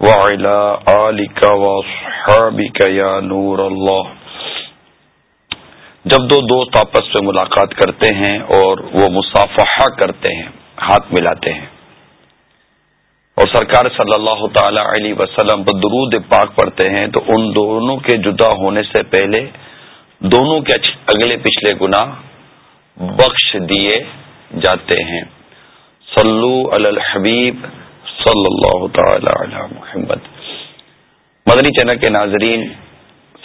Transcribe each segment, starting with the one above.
وعلى آلك وصحابك يا نور الله. جب دو دوست آپس میں ملاقات کرتے ہیں اور وہ مصافحہ کرتے ہیں، ہاتھ ملاتے ہیں۔ اور سرکار صلی اللہ تعالی علیہ وسلم پر درود پاک پڑھتے ہیں، تو ان دونوں کے جدا ہونے سے پہلے دونوں کے اگلے پچھلے گنا بخش دیے جاتے ہیں۔ صلو علی الحبیب صلی اللہ تعالی علی محمد۔ مدنی چینل کے ناظرین،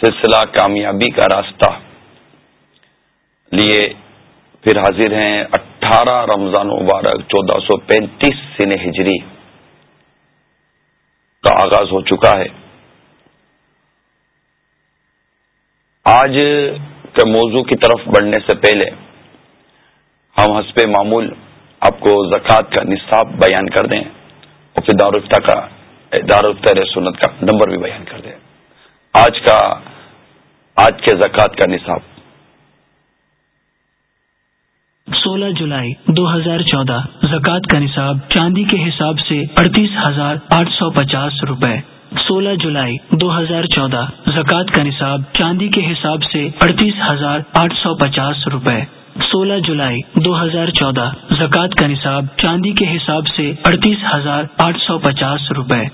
سلسلہ کامیابی کا راستہ۔ لیے پھر حاضر ہیں اٹھارہ رمضان مبارک، چودہ سو پینتیس سن ہجری کا آغاز ہو چکا ہے۔ آج کے موضوع کی طرف بڑھنے سے پہلے ہم حسب معمول آپ کو زکوٰۃ کا نصاب بیان کر دیں۔ پھر دارالفتہ کا دارالفتہ سنت کا نمبر بھی بیان کر دیں۔ آج کا آج کے زکوٰۃ کا نصاب۔ سولہ جولائی دو ہزار چودہ، زکوٰۃ کا نصاب چاندی کے حساب سے اڑتیس ہزار آٹھ سو پچاس روپے۔ سولہ جولائی دو ہزار چودہ، زکوٰۃ کا نصاب چاندی کے حساب سے اڑتیس ہزار آٹھ سو پچاس روپے۔ سولہ جولائی دو ہزار چودہ۔ زکوٰۃ کا نصاب چاندی کے حساب سے اڑتیس ہزار آٹھ سو پچاس روپے۔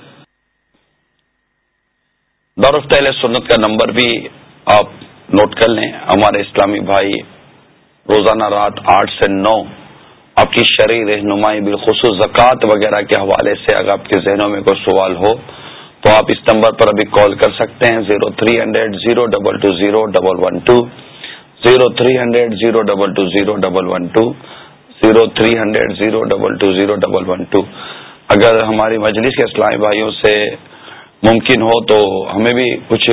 دورفت سنت کا نمبر بھی آپ نوٹ کر لیں۔ ہمارے اسلامی بھائی روزانہ رات آٹھ سے نو آپ کی شرعی رہنمائی بالخصوص زکوٰۃ وغیرہ کے حوالے سے اگر آپ کے ذہنوں میں کوئی سوال ہو تو آپ اس نمبر پر ابھی کال کر سکتے ہیں۔ Zero three hundred zero double two zero double one two. Zero three hundred zero double two zero double one two, zero three hundred zero double two zero double one two. اگر ہماری مجلس کے اسلامی بھائیوں سے ممکن ہو تو ہمیں بھی کچھ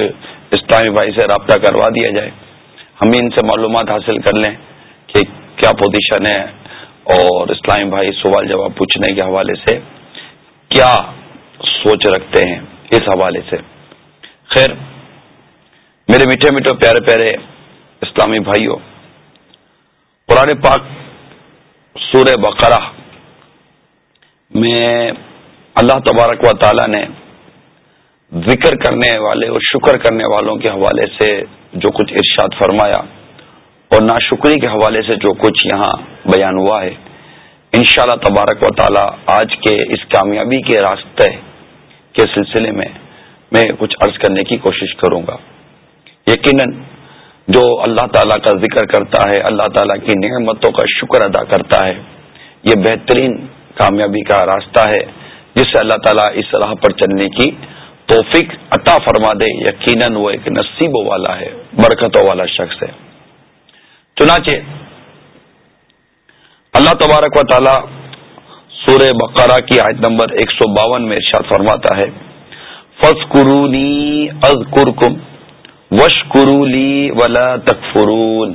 اسلامی بھائی سے رابطہ کروا دیا جائے۔ ہم ان سے معلومات حاصل کر لیں کہ کیا پوزیشن ہے اور اسلامی بھائی سوال جواب پوچھنے کے حوالے سے کیا سوچ رکھتے ہیں اس حوالے سے۔ خیر، میرے میٹھے میٹھے پیارے پیارے اسلامی بھائیوں، قرآن پاک سورہ بقرہ میں اللہ تبارک و تعالی نے ذکر کرنے والے اور شکر کرنے والوں کے حوالے سے جو کچھ ارشاد فرمایا اور ناشکری کے حوالے سے جو کچھ یہاں بیان ہوا ہے، انشاءاللہ تبارک و تعالی آج کے اس کامیابی کے راستے کے سلسلے میں میں کچھ عرض کرنے کی کوشش کروں گا۔ یقیناً جو اللہ تعالیٰ کا ذکر کرتا ہے، اللہ تعالیٰ کی نعمتوں کا شکر ادا کرتا ہے۔ یہ بہترین کامیابی کا راستہ ہے، جس سے اللہ تعالیٰ اس راہ پر چلنے کی توفیق عطا فرما دے، یقیناً وہ ایک نصیبوں والا ہے، برکتوں والا شخص ہے۔ چنانچہ، اللہ تبارک و تعالی سورہ بقرہ کی آیت نمبر ایک سو باون میں ارشاد فرماتا ہے فض قرونی از وش قرولی ولا تکفرون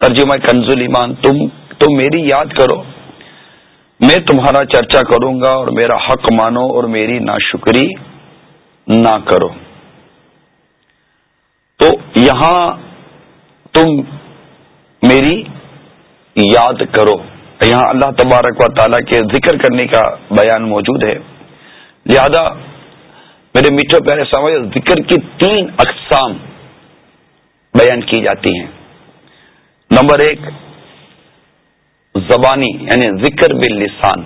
ترجمہ کنزل ایمان تم تم میری یاد کرو۔ میں تمہارا چرچا کروں گا اور میرا حق مانو اور میری ناشکری نہ کرو۔ تو یہاں تم میری یاد کرو۔ یہاں اللہ تبارک و تعالیٰ کے ذکر کرنے کا بیان موجود ہے۔ لہذا میرے میٹھے پیارے سمجھ ذکر کی تین اقسام بیان کی جاتی ہیں۔ نمبر ایک، زبانی یعنی ذکر بال لسان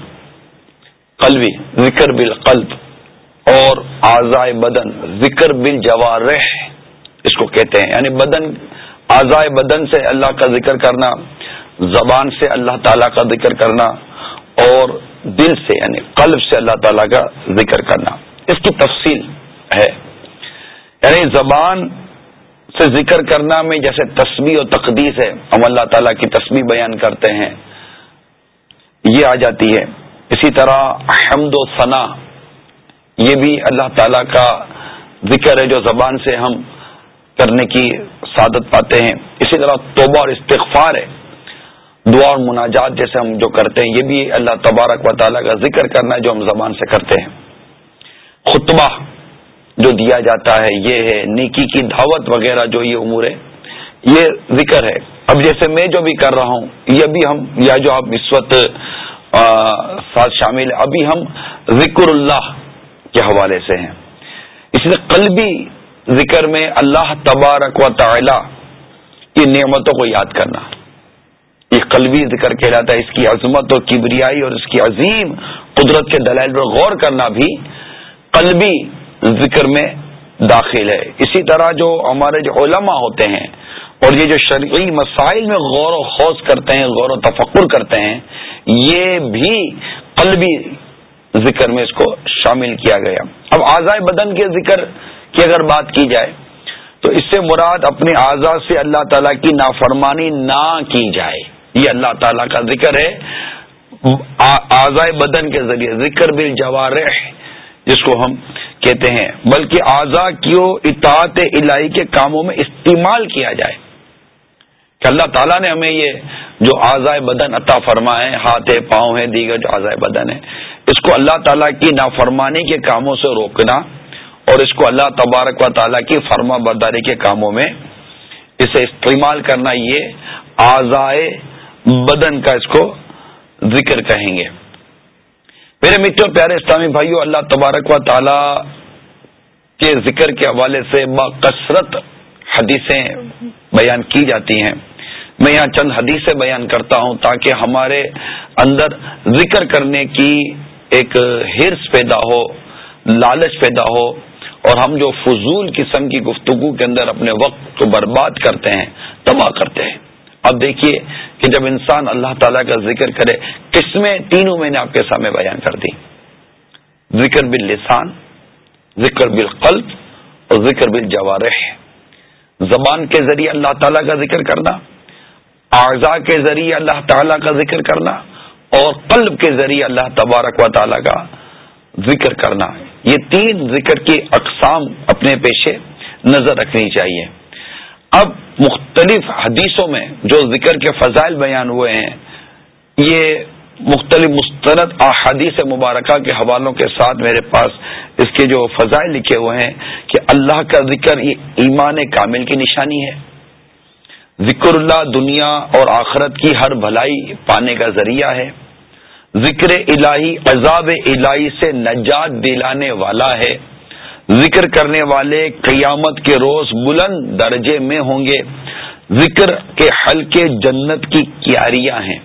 قلبی، ذکر بال قلب اور آزائے بدن، ذکر بال جوارح اس کو کہتے ہیں۔ یعنی بدن اعضائے بدن سے اللہ کا ذکر کرنا، زبان سے اللہ تعالیٰ کا ذکر کرنا، اور دل سے یعنی قلب سے اللہ تعالیٰ کا ذکر کرنا۔ اس کی تفصیل ہے۔ یعنی زبان سے ذکر کرنا میں جیسے تسبیح و تقدیس ہے، ہم اللہ تعالیٰ کی تسبیح بیان کرتے ہیں، یہ آ جاتی ہے۔ اسی طرح حمد و ثنا، یہ بھی اللہ تعالی کا ذکر ہے جو زبان سے ہم کرنے کی سعادت پاتے ہیں۔ اسی طرح توبہ اور استغفار ہے۔ دعا اور مناجات جیسے ہم جو کرتے ہیں، یہ بھی اللہ تبارک و تعالیٰ کا ذکر کرنا ہے جو ہم زبان سے کرتے ہیں۔ خطبہ جو دیا جاتا ہے، یہ ہے نیکی کی دعوت وغیرہ جو یہ امور ہے یہ ذکر ہے۔ اب جیسے میں جو بھی کر رہا ہوں، یہ بھی ہم، یا جو آپ اس وقت ساتھ شامل ابھی ہم ذکر اللہ کے حوالے سے ہیں۔ اس لیے قلبی ذکر میں اللہ تبارک و تعالی کی نعمتوں کو یاد کرنا۔ یہ قلبی ذکر کہلاتا ہے، اس کی عظمت اور کبریائی اور اس کی عظیم قدرت کے دلائل پر غور کرنا بھی قلبی ذکر میں داخل ہے۔ اسی طرح جو ہمارے جو علماء ہوتے ہیں اور یہ جو شرعی مسائل میں غور و خوص کرتے ہیں، غور و تفکر کرتے ہیں، یہ بھی قلبی ذکر میں اس کو شامل کیا گیا۔ اب آزائے بدن کے ذکر کی اگر بات کی جائے، تو اس سے مراد اپنے اعضاء سے اللہ تعالیٰ کی نافرمانی نہ کی جائے۔ یہ اللہ تعالیٰ کا ذکر ہے۔ آزائے بدن کے ذریعے ذکر بل جوارح جس کو ہم کہتے ہیں، بلکہ اعضا کیوں اطاعت الہی کے کاموں میں استعمال کیا جائے؟ کہ اللہ تعالیٰ نے ہمیں یہ جو آزائے بدن عطا فرمائے، ہاتھ ہے پاؤں ہے دیگر جو آزائے بدن ہے اس کو اللہ تعالیٰ کی نافرمانی کے کاموں سے روکنا اور اس کو اللہ تبارک و تعالیٰ کی فرما برداری کے کاموں میں اسے استعمال کرنا، یہ آزائے بدن کا اس کو ذکر کہیں گے۔ میرے متر پیارے اسلامی بھائیو، اللہ تبارک و تعالی کے ذکر کے حوالے سے با حدیثیں بیان کی جاتی ہیں۔ میں یہاں چند حدیثیں بیان کرتا ہوں تاکہ ہمارے اندر ذکر کرنے کی ایک ہرس پیدا ہو، لالچ پیدا ہو اور ہم جو فضول قسم کی گفتگو کے اندر اپنے وقت کو برباد کرتے ہیں، تباہ کرتے ہیں۔ اب دیکھیے کہ جب انسان اللہ تعالیٰ کا ذکر کرے، قسمیں تینوں میں نے آپ کے سامنے بیان کر دی۔ ذکر بال لسان ذکر بالقلب اور ذکر بال جوارح زبان کے ذریعے اللہ تعالیٰ کا ذکر کرنا، اعضاء کے ذریعے اللہ تعالیٰ کا ذکر کرنا، اور قلب کے ذریعے اللہ تبارک و تعالیٰ کا ذکر کرنا۔ یہ تین ذکر کی اقسام اپنے پیشے نظر رکھنی چاہیے۔ اب مختلف حدیثوں میں جو ذکر کے فضائل بیان ہوئے ہیں، یہ مختلف مستند احادیث مبارکہ کے حوالوں کے ساتھ میرے پاس اس کے جو فضائل لکھے ہوئے ہیں کہ اللہ کا ذکر یہ ایمان کامل کی نشانی ہے۔ ذکر اللہ دنیا اور آخرت کی ہر بھلائی پانے کا ذریعہ ہے۔ ذکر الہی عذاب الہی سے نجات دلانے والا ہے۔ ذکر کرنے والے قیامت کے روز بلند درجے میں ہوں گے۔ ذکر کے حلقے جنت کی کیاریاں ہیں۔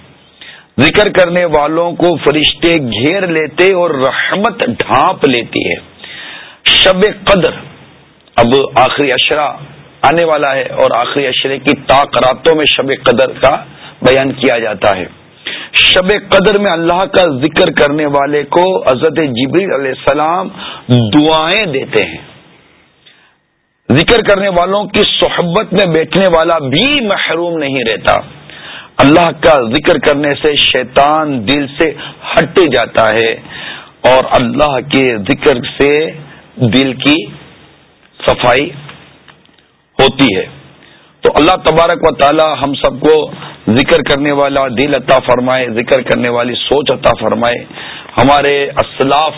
ذکر کرنے والوں کو فرشتے گھیر لیتے اور رحمت ڈھانپ لیتی ہے۔ شب قدر اب آخری اشرا آنے والا ہے اور آخری اشرے کی تاکراتوں میں شب قدر کا بیان کیا جاتا ہے۔ شب قدر میں اللہ کا ذکر کرنے والے کو حضرت جبریل علیہ السلام دعائیں دیتے ہیں۔ ذکر کرنے والوں کی صحبت میں بیٹھنے والا بھی محروم نہیں رہتا۔ اللہ کا ذکر کرنے سے شیطان دل سے ہٹ جاتا ہے اور اللہ کے ذکر سے دل کی صفائی ہوتی ہے۔ تو اللہ تبارک و تعالی ہم سب کو ذکر کرنے والا دل عطا فرمائے، ذکر کرنے والی سوچ عطا فرمائے۔ ہمارے اسلاف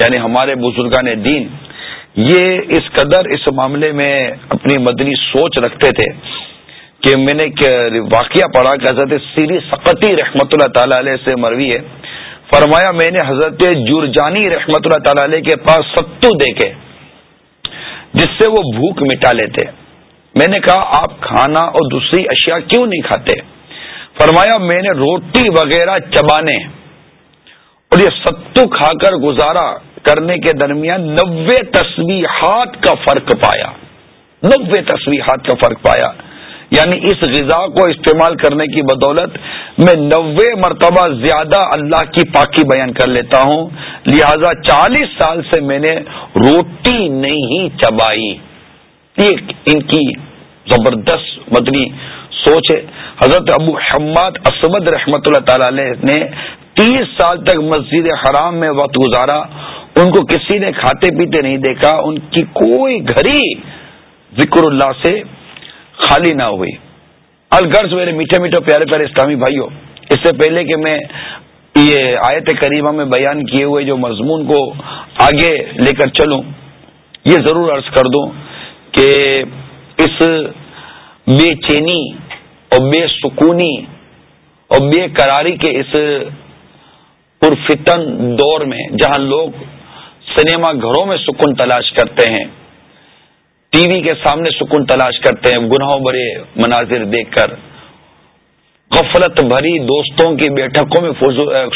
یعنی ہمارے بزرگان دین، یہ اس قدر اس معاملے میں اپنی مدنی سوچ رکھتے تھے کہ میں نے واقعہ پڑھا کہ حضرت سیری سقتی رحمۃ اللہ تعالی علیہ سے مروی ہے۔ فرمایا، میں نے حضرت جرجانی رحمۃ اللہ تعالی علیہ کے پاس ستو دیکھے، جس سے وہ بھوک مٹا لیتے۔ میں نے کہا، آپ کھانا اور دوسری اشیاء کیوں نہیں کھاتے؟ فرمایا، میں نے روٹی وغیرہ چبانے اور یہ ستو کھا کر گزارا۔ کرنے کے درمیان نوے تصویحات کا فرق پایا۔ نوے تصویحات کا فرق پایا۔ یعنی اس غذا کو استعمال کرنے کی بدولت میں نوے مرتبہ زیادہ اللہ کی پاکی بیان کر لیتا ہوں۔ لہذا چالیس سال سے میں نے روٹی نہیں چبائی۔ یہ ان کی زبردست مدنی سوچ ہے۔ حضرت ابو حماد اسمد رحمت اللہ تعالی علیہ نے تیس سال تک مسجد حرام میں وقت گزارا۔ ان کو کسی نے کھاتے پیتے نہیں دیکھا، ان کی کوئی گھڑی ذکر اللہ سے خالی نہ ہوئی۔ الغرض میرے میٹھے میٹھے پیارے پیارے اسلامی بھائیوں، اس سے پہلے کہ میں یہ آیت کریمہ میں بیان کیے ہوئے جو مضمون کو آگے لے کر چلوں، یہ ضرور عرض کر دوں کہ اس بے چینی اور بے سکونی اور بے قراری کے اس پرفتن دور میں جہاں لوگ سنیما گھروں میں سکون تلاش کرتے ہیں۔ ٹی وی کے سامنے سکون تلاش کرتے ہیں۔ گناہوں بڑے مناظر دیکھ کر۔ غفلت بھری دوستوں کی بیٹھکوں میں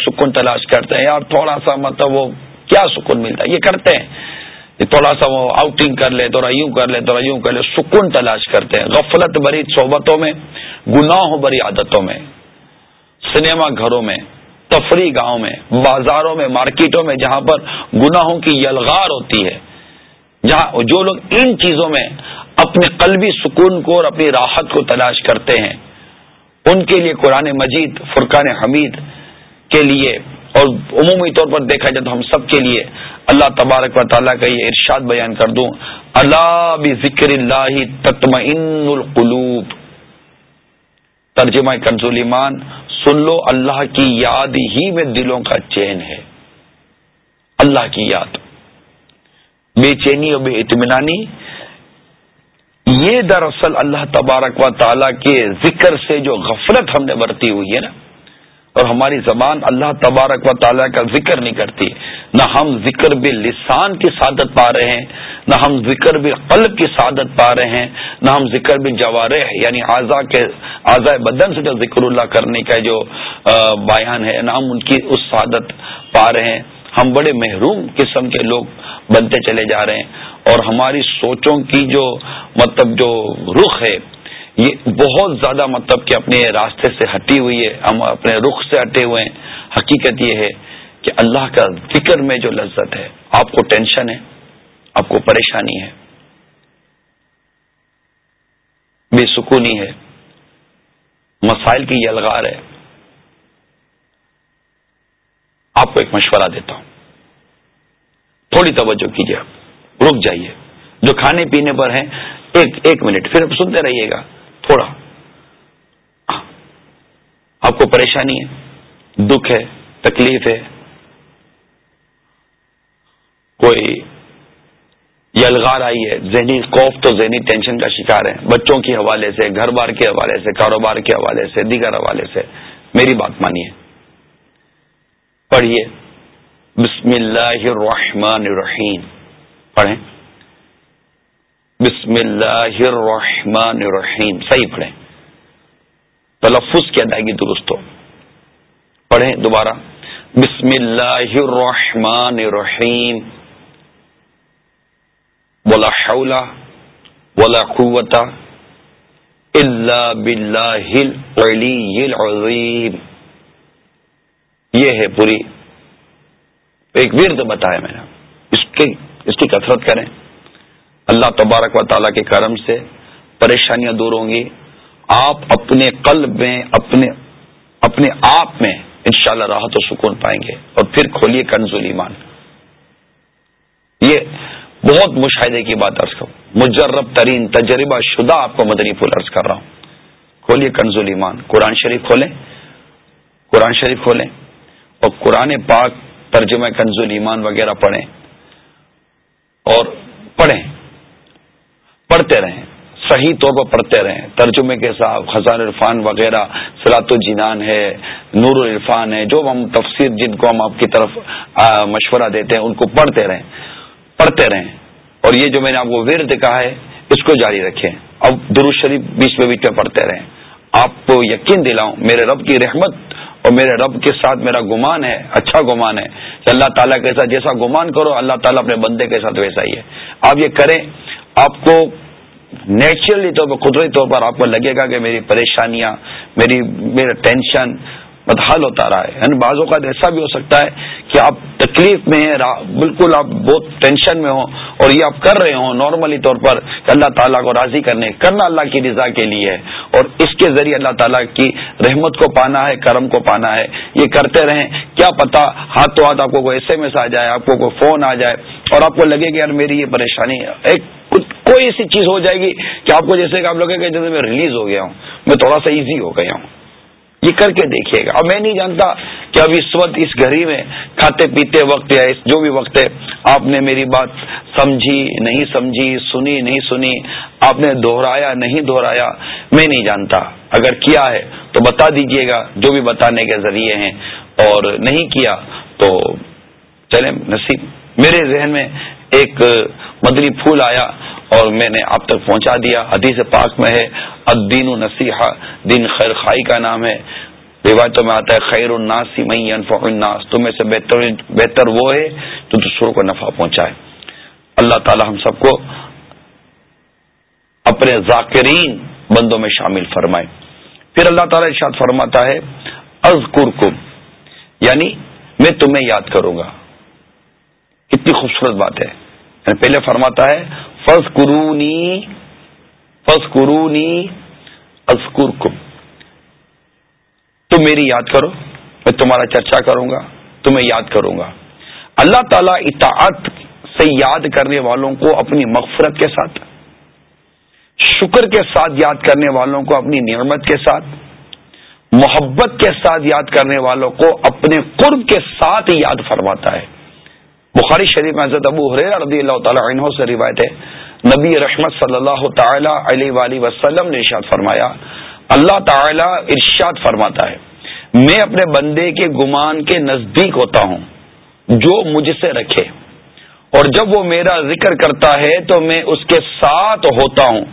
سکون تلاش کرتے ہیں۔ یار، تھوڑا سا مطلب وہ کیا سکون ملتا ہے؟ یہ کرتے ہیں۔ تھوڑا سا وہ آؤٹنگ کر لے، تھوڑا یوں کر لے، تھوڑا یوں کر لے۔ سکون تلاش کرتے ہیں۔ غفلت بھری صحبتوں میں، گناہوں بھری عادتوں میں۔ سنیما گھروں میں۔ تفریح گاہوں میں، بازاروں میں، مارکیٹوں میں، جہاں پر گناہوں کی یلغار ہوتی ہے، جہاں جو لوگ ان چیزوں میں اپنے قلبی سکون کو اور اپنی راحت کو تلاش کرتے ہیں، ان کے لیے قرآن مجید، فرقان حمید کے لیے، اور عمومی طور پر دیکھا جائے تو ہم سب کے لیے اللہ تبارک و تعالیٰ کا یہ ارشاد بیان کر دوں۔ اللہ بھی ذکر اللہ تطمئن القلوب۔ ترجمہ کنزول ایمان سن لو، اللہ کی یاد ہی میں دلوں کا چین ہے۔ اللہ کی یاد۔ بے چینی اور بے اطمینانی۔ یہ دراصل اللہ تبارک و تعالی کے ذکر سے جو غفلت ہم نے برتی ہوئی ہے نا، اور ہماری زبان اللہ تبارک و تعالیٰ کا ذکر نہیں کرتی۔ نہ ہم ذکر بھی لسان کی سعادت پا رہے ہیں، نہ ہم ذکر بھی قلب کی سعادت پا رہے ہیں، نہ ہم ذکر بھی جوارح یعنی اعضا کے، اعضاء بدن سے جو ذکر اللہ کرنے کا جو بیان ہے، نہ ہم ان کی اس سعادت پا رہے ہیں۔ ہم بڑے محروم قسم کے لوگ بنتے چلے جا رہے ہیں۔ اور ہماری سوچوں کی جو مطلب جو رخ ہے، یہ بہت زیادہ مطلب کہ اپنے راستے سے ہٹی ہوئی ہے، ہم اپنے رخ سے ہٹے ہوئے ہیں۔ حقیقت یہ ہے کہ اللہ کا ذکر میں جو لذت ہے، آپ کو ٹینشن ہے، آپ کو پریشانی ہے، بے سکونی ہے، مسائل کی یلغار ہے، آپ کو ایک مشورہ دیتا ہوں۔ تھوڑی توجہ کیجیے آپ، رک جائیے۔ جو کھانے پینے پر ہیں، ایک ایک منٹ، پھر سنتے رہیے گا، تھوڑا۔ آپ کو پریشانی ہے، دکھ ہے، تکلیف ہے کوئی یلغار آئی ہے، ذہنی خوف تو ذہنی ٹینشن کا شکار ہے۔ بچوں کے حوالے سے، گھر بار کے حوالے سے، کاروبار کے حوالے سے، دیگر حوالے سے میری بات مانیے۔ پڑھیے۔ بسم اللہ الرحمن الرحیم۔ پڑھیں۔ بسم اللہ الرحمن الرحیم۔ صحیح پڑھیں۔ تلفظ کی ادائیگی درست ہو۔ پڑھیں دوبارہ۔ بسم اللہ الرحمن الرحیم۔ ولا حول ولا قوت الا باللہ العلی العظیم یہ ہے پوری۔ ایک ورد بتایا میں نے۔ اس کی اس کی کثرت کریں۔ اللہ تبارک و تعالیٰ کے کرم سے پریشانیاں دور ہوں گی۔ آپ اپنے قلب میں، اپنے اپنے آپ میں انشاءاللہ راحت و سکون پائیں گے۔ اور پھر کھولیے کنزول ایمان یہ بہت مشاہدے کی بات عرض کروں۔ مجرب ترین تجربہ شدہ آپ کو مدنی پھول عرض کر رہا ہوں۔ کھولئے کنزول ایمان قرآن شریف کھولیں۔ قرآن شریف کھولیں۔ اور قرآن پاک ترجمہ کنزول ایمان وغیرہ پڑھیں۔ اور پڑھیں۔ پڑھتے رہیں۔ صحیح طور پر پڑھتے رہیں۔ ترجمے کے ساتھ خزان عرفان وغیرہ سلاط الجنان ہے، نور العرفان ہے، جو ہم تفسیر جن کو ہم آپ کی طرف مشورہ دیتے ہیں، ان کو پڑھتے رہیں۔ پڑھتے رہیں۔ اور یہ جو میں نے آپ کو ورد کہا ہے، اس کو جاری رکھیں۔ اب درو شریف بیچ میں بیچ میں پڑھتے رہیں۔ آپ کو یقین دلاؤں، میرے رب کی رحمت اور میرے رب کے ساتھ میرا گمان ہے اچھا گمان ہے۔ کہ اللہ تعالیٰ کے ساتھ جیسا گمان کرو، اللہ تعالیٰ اپنے بندے کے ساتھ ویسا ہی ہے۔ آپ یہ کریں، آپ کو نیچرلی طور پر، قدرتی طور پر آپ کو لگے گا کہ میری پریشانیاں، میری، میرا ٹینشن بدحال ہوتا رہا ہے۔ یعنی بعض اوقات ایسا بھی ہو سکتا ہے کہ آپ تکلیف میں ہیں بالکل آپ بہت ٹینشن میں ہوں اور یہ آپ کر رہے ہوں نارملی طور پر کہ اللہ تعالیٰ کو راضی کرنے، کرنا اللہ کی رضا کے لیے۔ ہے اور اس کے ذریعے اللہ تعالیٰ کی رحمت کو پانا ہے، کرم کو پانا ہے۔ یہ کرتے رہیں، کیا پتا ہاتھ تو ہاتھ آپ کو کوئی ایس ایم ایس آ جائے، آپ کو کوئی فون آ جائے اور آپ کو لگے کہ یار میری یہ پریشانی ایک کوئی ایسی چیز ہو جائے گی کہ آپ کو جیسے کہ آپ لوگ جیسے میں ریلیز ہو گیا ہوں، میں تھوڑا سا ایزی ہو گیا ہوں۔ یہ کر کے دیکھیے گا۔ اب میں نہیں جانتا کہ اب اس وقت اس گھڑی میں کھاتے پیتے وقت یا جو بھی وقت ہے، آپ نے میری بات سمجھی، نہیں سمجھی، سنی، نہیں سنی، آپ نے دوہرایا نہیں دوہرایا میں نہیں جانتا۔ اگر کیا ہے تو بتا دیجیے گا، جو بھی بتانے کے ذریعے ہیں۔ اور نہیں کیا تو چلیں، نصیب۔ میرے ذہن میں ایک مدنی پھول آیا۔ اور میں نے آپ تک پہنچا دیا۔ حدیث پاک میں ہے، الدین نصیحہ دین خیر خائی کا نام ہے۔ روایتوں میں آتا ہے، خیر الناس مئی الناس۔ تمہیں سے بہتر بہتر وہ ہے جو دوسروں کو نفع پہنچائے۔ اللہ تعالی ہم سب کو اپنے ذاکرین بندوں میں شامل فرمائے۔ پھر اللہ تعالی ارشاد فرماتا ہے از یعنی میں تمہیں یاد کروں گا۔ کتنی خوبصورت بات ہے۔ یعنی پہلے فرماتا ہے فض قرونی فض قرونی ازکر تم میری یاد کرو، میں تمہارا چرچا کروں گا، تمہیں یاد کروں گا۔ اللہ تعالی اطاعت سے یاد کرنے والوں کو اپنی مغفرت کے ساتھ، شکر کے ساتھ یاد کرنے والوں کو اپنی نعمت کے ساتھ، محبت کے ساتھ یاد کرنے والوں کو اپنے قرب کے ساتھ یاد فرماتا ہے۔ بخاری شریف میں حضرت ابو حریر رضی اللہ تعالی عنہ سے روایت ہے۔ نبی رحمت صلی اللہ تعالی علیہ وسلم نے ارشاد فرمایا، اللہ تعالی ارشاد فرماتا ہے، میں اپنے بندے کے گمان کے نزدیک ہوتا ہوں، جو مجھ سے رکھے۔ اور جب وہ میرا ذکر کرتا ہے تو میں اس کے ساتھ ہوتا ہوں۔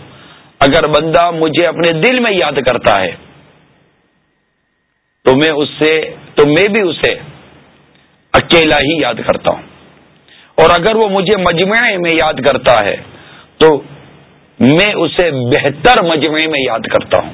اگر بندہ مجھے اپنے دل میں یاد کرتا ہے، تو میں اس سے، تو میں بھی اسے اکیلا ہی یاد کرتا ہوں۔ اور اگر وہ مجھے مجمعے میں یاد کرتا ہے، تو میں اسے بہتر مجمعے میں یاد کرتا ہوں۔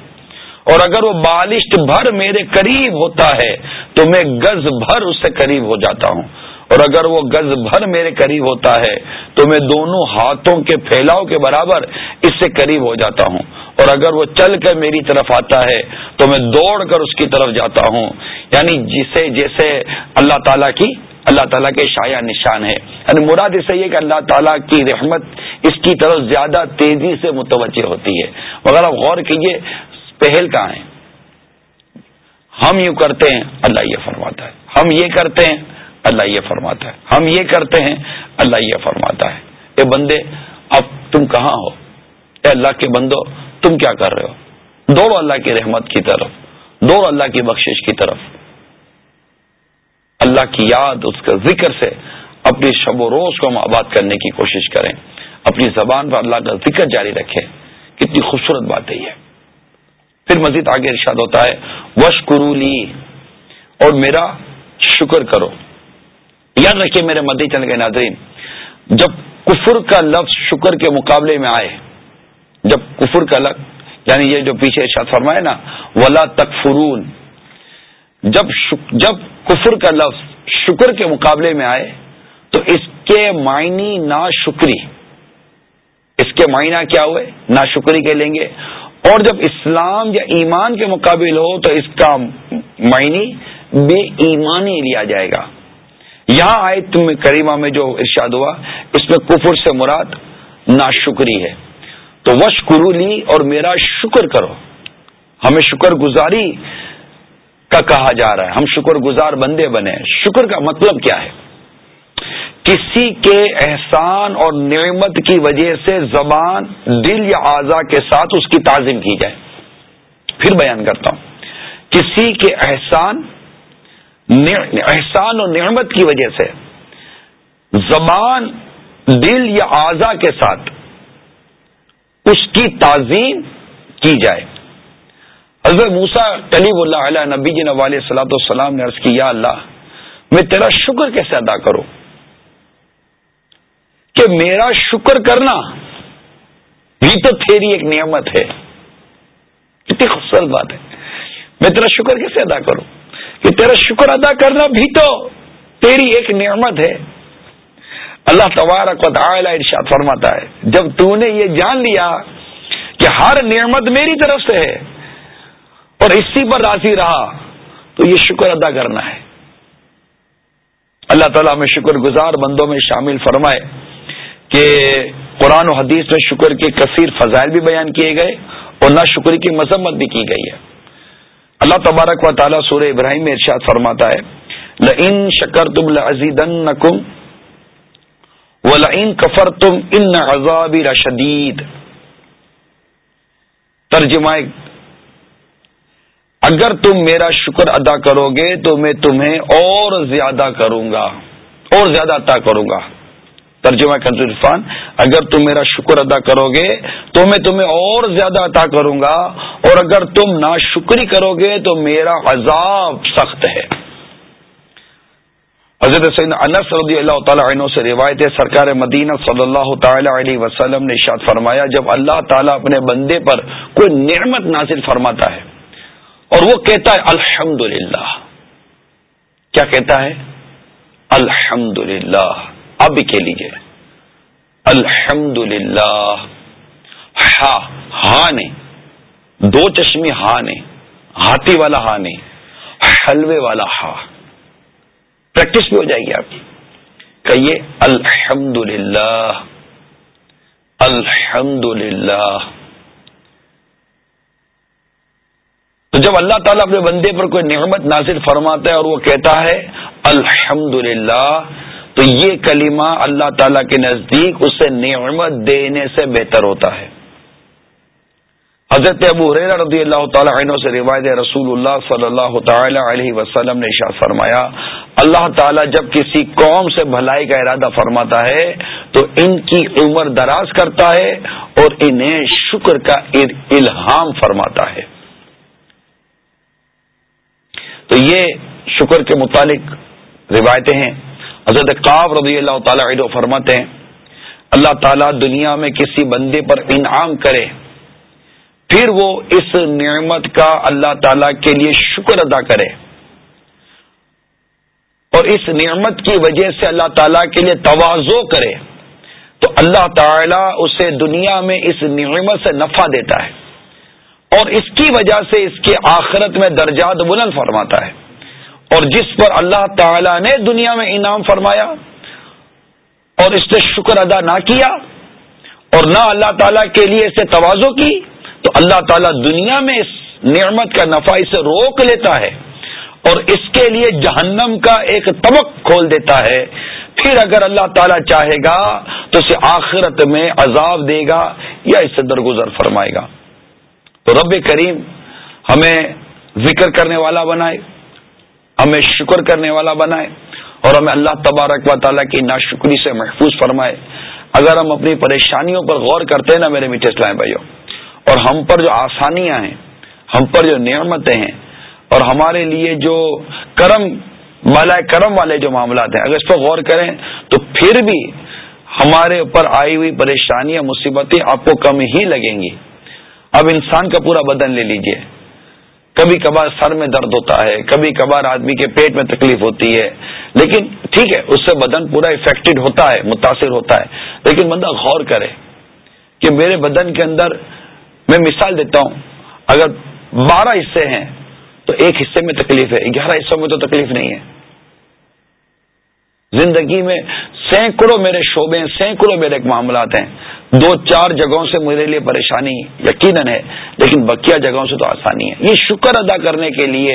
اور اگر وہ بالشت بھر میرے قریب ہوتا ہے، تو میں گز بھر اس سے قریب ہو جاتا ہوں۔ اور اگر وہ گز بھر میرے قریب ہوتا ہے، تو میں دونوں ہاتھوں کے پھیلاؤ کے برابر اس سے قریب ہو جاتا ہوں۔ اور اگر وہ چل کر میری طرف آتا ہے، تو میں دوڑ کر اس کی طرف جاتا ہوں۔ یعنی جسے جیسے اللہ تعالی کی اللہ تعالیٰ کے شاع نشان ہے۔ یعنی مراد اس سے یہ کہ اللہ تعالیٰ کی رحمت اس کی طرف زیادہ تیزی سے متوجہ ہوتی ہے۔ مگر آپ غور کیجیے پہل کہاں ہے؟ ہم یوں کرتے ہیں، اللہ یہ فرماتا ہے۔ ہم یہ کرتے ہیں، اللہ یہ فرماتا ہے۔ ہم یہ کرتے ہیں، اللہ یہ فرماتا ہے۔ اے بندے، اب تم کہاں ہو؟ اے اللہ کے بندو، تم کیا کر رہے ہو؟ دوڑو اللہ کی رحمت کی طرف، دوڑو اللہ کی بخشش کی طرف۔ اللہ کی یاد، اس کا ذکر سے اپنی شب و روز کو ہم آباد کرنے کی کوشش کریں۔ اپنی زبان پر اللہ کا ذکر جاری رکھیں۔ کتنی خوبصورت بات ہے یہ۔ پھر مزید آگے ارشاد ہوتا ہے وش کرولی اور میرا شکر کرو۔ یاد رکھیے میرے مدی چل گئے ناظرین، جب کفر کا لفظ شکر کے مقابلے میں آئے، جب کفر کا لفظ یعنی یہ جو پیچھے ارشاد فرمائے نا، ولا تکفرون جب جب کفر کا لفظ شکر کے مقابلے میں آئے، تو اس کے معنی نا شکری۔ اس کے معنی کیا ہوئے؟ نا شکری کے لیں گے۔ اور جب اسلام یا ایمان کے مقابل ہو، تو اس کا معنی بے ایمانی لیا جائے گا۔ یہاں آئے تم کریمہ میں جو ارشاد ہوا، اس میں کفر سے مراد نا شکری ہے۔ تو وش لی اور میرا شکر کرو۔ ہمیں شکر گزاری کا کہا جا رہا ہے۔ ہم شکر گزار بندے بنے شکر کا مطلب کیا ہے؟ کسی کے احسان اور نعمت کی وجہ سے زبان دل یا اعضا کے ساتھ اس کی تعظیم کی جائے۔ پھر بیان کرتا ہوں۔ کسی کے احسان احسان اور نعمت کی وجہ سے زبان دل یا اعضا کے ساتھ اس کی تعظیم کی جائے۔ حضرت موسا کلیب اللہ علیہ نبی جی نوال صلاح السلام نے عرض کی، یا اللہ، میں تیرا شکر کیسے ادا کروں؟ کہ میرا شکر کرنا بھی تو تیری ایک نعمت ہے۔ کتنی خوبصورت بات ہے۔ میں تیرا شکر کیسے ادا کروں؟ کہ تیرا شکر ادا کرنا بھی تو تیری ایک نعمت ہے۔ اللہ تبارک و تعالی ارشاد فرماتا ہے، جب تو نے یہ جان لیا کہ ہر نعمت میری طرف سے ہے اور اسی پر راضی رہا تو یہ شکر ادا کرنا ہے۔ اللہ تعالیٰ میں شکر گزار بندوں میں شامل فرمائے کہ قرآن و حدیث میں شکر کے کثیر فضائل بھی بیان کیے گئے اور نہ شکر کی مذمت بھی کی گئی ہے۔ اللہ تبارک و تعالیٰ سورہ ابراہیم میں ارشاد فرماتا ہے، لئن شکر تم لزیدن نقم و لئن کفر تم ان عذابی رشدید ترجمہ اگر تم میرا شکر ادا کرو گے تو میں تمہیں اور زیادہ کروں گا، اور زیادہ عطا کروں گا۔ ترجمہ عرفان اگر تم میرا شکر ادا کرو گے تو میں تمہیں اور زیادہ عطا کروں گا، اور اگر تم نا شکری کرو گے تو میرا عذاب سخت ہے۔ حضرت سید انس رضی اللہ تعالیٰ عنہ سے روایت سرکار مدینہ صلی اللہ تعالی علیہ وسلم نے اشاد فرمایا، جب اللہ تعالیٰ اپنے بندے پر کوئی نعمت نازل فرماتا ہے اور وہ کہتا ہے الحمد کیا کہتا ہے؟ الحمد للہ اب بھی کہہ لیجیے الحمد للہ ہا ہاں نے. دو چشمی ہاں نے. ہاتھی والا ہاں نے. حلوے والا ہا. پریکٹس بھی ہو جائے گی آپ کی. کہیے الحمد للہ الحمد للہ تو جب اللہ تعالیٰ اپنے بندے پر کوئی نعمت نازل فرماتا ہے اور وہ کہتا ہے الحمد للہ تو یہ کلمہ اللہ تعالی کے نزدیک اسے نعمت دینے سے بہتر ہوتا ہے۔ حضرت ابو رضی اللہ تعالیٰ عنہ سے روایت رسول اللہ صلی اللہ تعالی علیہ وسلم نے شاہ فرمایا، اللہ تعالیٰ جب کسی قوم سے بھلائی کا ارادہ فرماتا ہے، تو ان کی عمر دراز کرتا ہے اور انہیں شکر کا الہام فرماتا ہے۔ تو یہ شکر کے متعلق روایتیں ہیں۔ حضرت قاب رضی اللہ تعالی عنہ فرماتے ہیں، اللہ تعالیٰ دنیا میں کسی بندے پر انعام کرے، پھر وہ اس نعمت کا اللہ تعالی کے لیے شکر ادا کرے۔ اور اس نعمت کی وجہ سے اللہ تعالیٰ کے لیے توازو کرے۔ تو اللہ تعالیٰ اسے دنیا میں اس نعمت سے نفع دیتا ہے۔ اور اس کی وجہ سے اس کے آخرت میں درجات بلند فرماتا ہے۔ اور جس پر اللہ تعالی نے دنیا میں انعام فرمایا اور اس نے شکر ادا نہ کیا اور نہ اللہ تعالی کے لیے اسے توازو کی، تو اللہ تعالیٰ دنیا میں اس نعمت کا نفع اسے روک لیتا ہے اور اس کے لیے جہنم کا ایک طبق کھول دیتا ہے۔ پھر اگر اللہ تعالیٰ چاہے گا تو اسے آخرت میں عذاب دے گا یا اسے درگزر فرمائے گا۔ تو رب کریم ہمیں ذکر کرنے والا بنائے، ہمیں شکر کرنے والا بنائے اور ہمیں اللہ تبارک و تعالیٰ کی ناشکری سے محفوظ فرمائے۔ اگر ہم اپنی پریشانیوں پر غور کرتے ہیں نا میرے میٹھے اسلام بھائیوں اور ہم پر جو آسانیاں ہیں، ہم پر جو نعمتیں ہیں، اور ہمارے لیے جو کرم مالا کرم والے جو معاملات ہیں، اگر اس پر غور کریں تو پھر بھی ہمارے اوپر آئی ہوئی پریشانیاں، مصیبتیں آپ کو کم ہی لگیں گی۔ اب انسان کا پورا بدن لے لیجیے۔ کبھی کبھار سر میں درد ہوتا ہے، کبھی کبھار آدمی کے پیٹ میں تکلیف ہوتی ہے۔ لیکن ٹھیک ہے، اس سے بدن پورا افیکٹڈ ہوتا ہے، متاثر ہوتا ہے۔ لیکن بندہ غور کرے کہ میرے بدن کے اندر میں مثال دیتا ہوں، اگر بارہ حصے ہیں تو ایک حصے میں تکلیف ہے، گیارہ حصوں میں تو تکلیف نہیں ہے۔ زندگی میں سینکڑوں میرے شعبے سینکڑوں میرے معاملات ہیں۔ دو چار جگہوں سے میرے لیے پریشانی یقیناً ہے، لیکن بکیا جگہوں سے تو آسانی ہے۔ یہ شکر ادا کرنے کے لیے،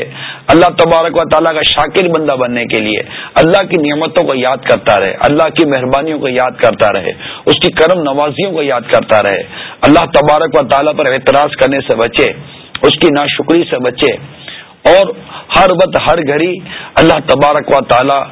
اللہ تبارک و تعالیٰ کا شاکر بندہ بننے کے لیے اللہ کی نعمتوں کو یاد کرتا رہے، اللہ کی مہربانیوں کو یاد کرتا رہے، اس کی کرم نوازیوں کو یاد کرتا رہے۔ اللہ تبارک و تعالیٰ پر اعتراض کرنے سے بچے، اس کی ناشکری سے بچے، اور ہر وقت ہر گھڑی اللہ تبارک و تعالیٰ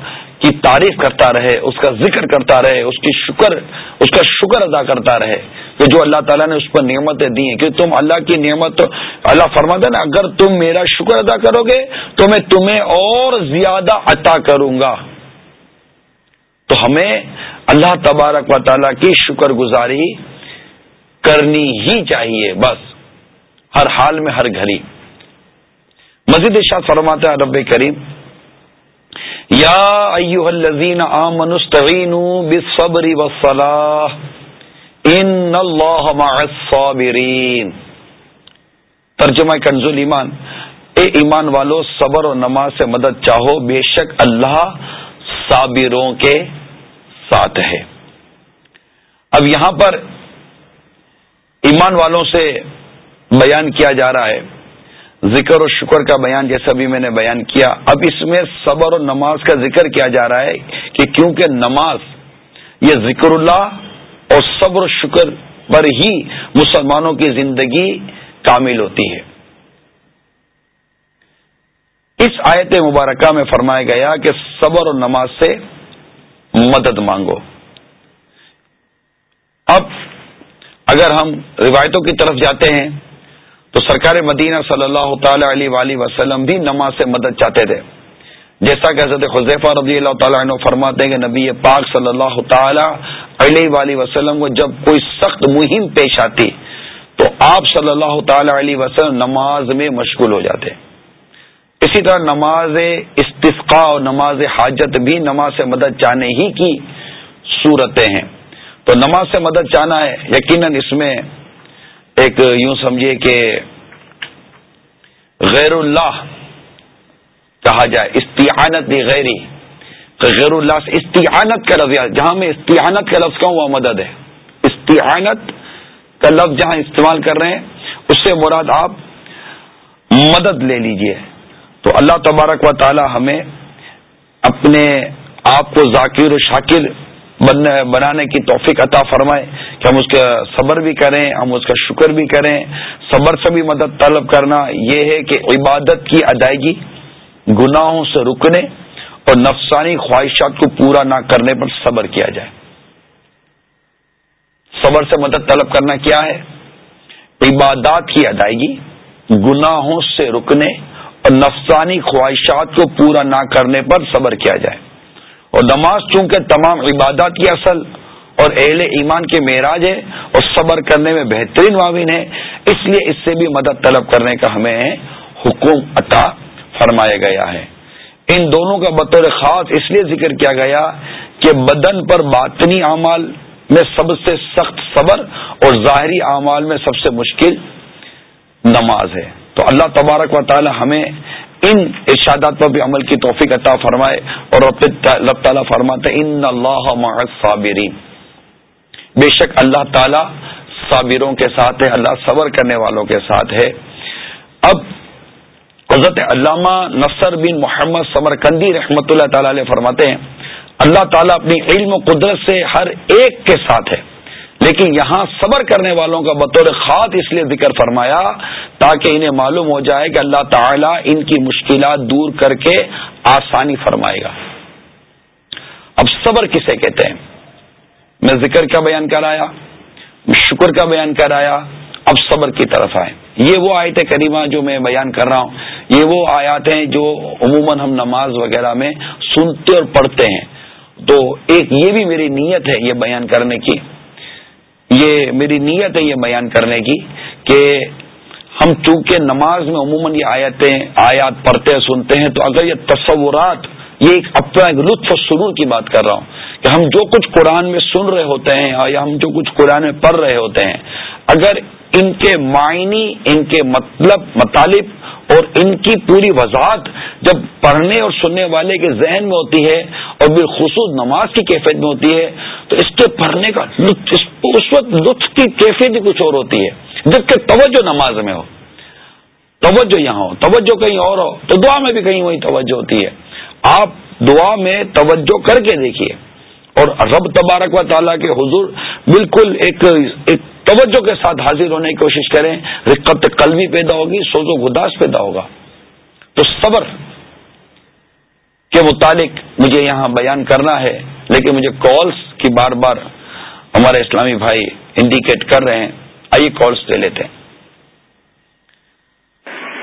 کی تعریف کرتا رہے، اس کا ذکر کرتا رہے، اس کی شکر، اس کا شکر ادا کرتا رہے کہ جو اللہ تعالیٰ نے اس پر نعمتیں دی ہیں، کہ تم اللہ کی نعمت، اللہ فرماتا نا، اگر تم میرا شکر ادا کرو گے تو میں تمہیں اور زیادہ عطا کروں گا۔ تو ہمیں اللہ تبارک و تعالیٰ کی شکر گزاری کرنی ہی چاہیے، بس۔ ہر حال میں، ہر گھڑی۔ مزید ارشاد فرماتا ہے، رب کریم یا ایوہ الذین آمنوا استعینوا بالصبر والصلاح ان اللہ مع الصابرین ترجمہ کنزول ایمان اے ایمان والو، صبر و نماز سے مدد چاہو، بے شک اللہ صابروں کے ساتھ ہے۔ اب یہاں پر ایمان والوں سے بیان کیا جا رہا ہے۔ ذکر و شکر کا بیان جیسا بھی میں نے بیان کیا، اب اس میں صبر و نماز کا ذکر کیا جا رہا ہے کہ کیونکہ نماز یہ ذکر اللہ اور صبر و شکر پر ہی مسلمانوں کی زندگی کامل ہوتی ہے۔ اس آیت مبارکہ میں فرمایا گیا کہ صبر و نماز سے مدد مانگو۔ اب اگر ہم روایتوں کی طرف جاتے ہیں تو سرکار مدینہ صلی اللہ تعالی علیہ وسلم بھی نماز سے مدد چاہتے تھے۔ جیسا کہ حضرت خزیفہ رضی اللہ تعالیٰ عنہ فرماتے ہیں کہ نبی پاک صلی اللہ تعالی علیہ وآلہ وسلم کو جب کوئی سخت مہم پیش آتی تو آپ صلی اللہ تعالی علیہ وسلم نماز میں مشغول ہو جاتے۔ اسی طرح نماز استفقاء اور نماز حاجت بھی نماز سے مدد چاہنے ہی کی صورتیں ہیں۔ تو نماز سے مدد چاہنا ہے، یقیناً اس میں ایک یوں سمجھیے کہ غیر اللہ کہا جائے، استعانت بھی غیری غیر اللہ سے استعانت کا لفظ، جہاں میں استعانت کا لفظ کہوں وہ مدد ہے۔ استعانت کا لفظ جہاں استعمال کر رہے ہیں، اس سے مراد آپ مدد لے لیجیے۔ تو اللہ تبارک و تعالی ہمیں اپنے آپ کو ذاکر و شاکر بنانے کی توفیق عطا فرمائے کہ ہم اس کا صبر بھی کریں، ہم اس کا شکر بھی کریں۔ صبر سے بھی مدد طلب کرنا یہ ہے کہ عبادت کی ادائیگی گناہوں سے رکنے اور نفسانی خواہشات کو پورا نہ کرنے پر صبر کیا جائے۔ صبر سے مدد طلب کرنا کیا ہے؟ عبادات کی ادائیگی، گناہوں سے رکنے اور نفسانی خواہشات کو پورا نہ کرنے پر صبر کیا جائے۔ اور نماز چونکہ تمام عبادات کی اصل اور اہل ایمان کے معراج ہے اور صبر کرنے میں بہترین معاون ہے اس لیے اس سے بھی مدد طلب کرنے کا ہمیں حکم عطا فرمایا گیا ہے۔ ان دونوں کا بطور خاص اس لیے ذکر کیا گیا کہ بدن پر باطنی اعمال میں سب سے سخت صبر اور ظاہری اعمال میں سب سے مشکل نماز ہے۔ تو اللہ تبارک و تعالی ہمیں ان ارشادات پر بھی عمل کی توفیق عطا فرمائے اور رب تعالیٰ فرماتے ان اللہ صابرین بے شک اللہ تعالی صابروں کے ساتھ ہے، اللہ صبر کرنے والوں کے ساتھ ہے۔ اب حضرت علامہ نصر بن محمد صبر کندی رحمۃ اللہ تعالی علیہ فرماتے ہیں، اللہ تعالیٰ اپنی علم و قدرت سے ہر ایک کے ساتھ ہے۔ لیکن یہاں صبر کرنے والوں کا بطور خاص اس لیے ذکر فرمایا تاکہ انہیں معلوم ہو جائے کہ اللہ تعالیٰ ان کی مشکلات دور کر کے آسانی فرمائے گا۔ اب صبر کسے کہتے ہیں؟ میں ذکر کا بیان کرایا شکر کا بیان کرایا، اب صبر کی طرف آئے یہ وہ آیت کریمہ جو میں بیان کر رہا ہوں، یہ وہ آیات ہیں جو عموماً ہم نماز وغیرہ میں سنتے اور پڑھتے ہیں۔ تو ایک یہ بھی میری نیت ہے یہ بیان کرنے کی۔ یہ میری نیت ہے یہ بیان کرنے کی کہ ہم چونکہ نماز میں عموماً یہ آیتیں آیات پڑھتے سنتے ہیں، تو اگر یہ تصورات یہ ایک اپنا ایک لطف و سرور کی بات کر رہا ہوں کہ ہم جو کچھ قرآن میں سن رہے ہوتے ہیں، یا ہم جو کچھ قرآن میں پڑھ رہے ہوتے ہیں، اگر ان کے معنی، ان کے مطلب مطالب اور ان کی پوری وضاحت جب پڑھنے اور سننے والے کے ذہن میں ہوتی ہے اور بالخصوص نماز کی کیفیت میں ہوتی ہے، تو اس کے پڑھنے کا اس وقت لطف کی کیفیت ہی کچھ اور ہوتی ہے۔ جبکہ توجہ نماز میں ہو، توجہ یہاں ہو، توجہ کہیں اور ہو، تو دعا میں بھی کہیں وہی توجہ ہوتی ہے۔ آپ دعا میں توجہ کر کے دیکھیے۔ اور رب تبارک و تعالیٰ کے حضور بالکل ایک ایک توجہ کے ساتھ حاضر ہونے کی کوشش کریں رقت قلبی پیدا ہوگی سوز و گداس پیدا ہوگا۔ تو صبر کے متعلق مجھے یہاں بیان کرنا ہے لیکن مجھے کالز کی بار بار ہمارے اسلامی بھائی انڈیکیٹ کر رہے ہیں۔ آئیے کالز لے لیتے ہیں۔